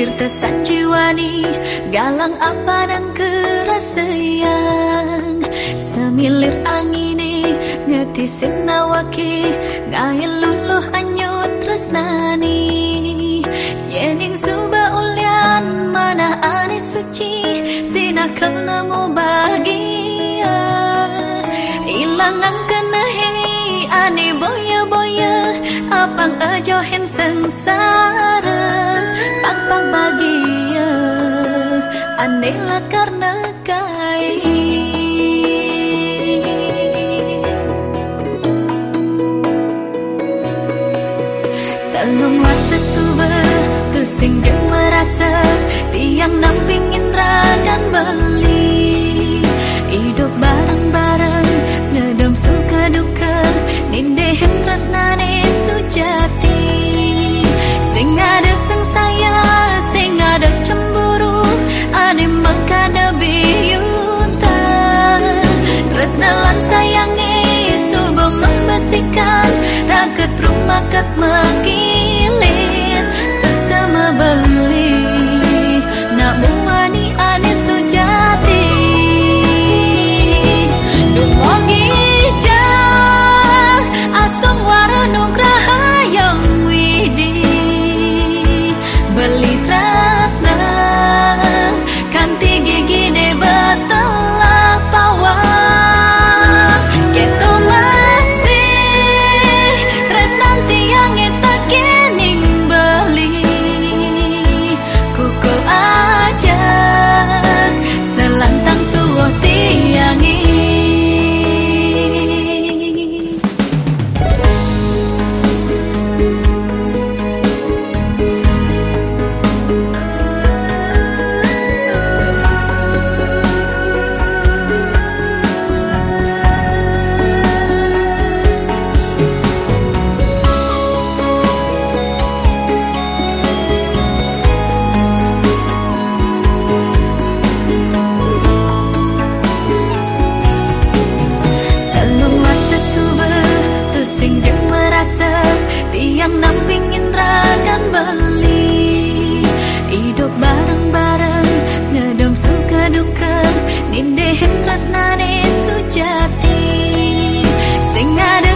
Tirta sanjiwani galang apa nang kerasayang. Semilir angini ngetisin nawaki Ngail luluh anyut resnani. Yening suba ulian mana ane suci sinakal namu bahagia. Ilang ang kenahi ani boya boya Apang ejohin sengsara. Pang-pang bahagia Anela karena kain Telunglah sesuber Tusing merasa Tiang nampingin rakan beli. Sing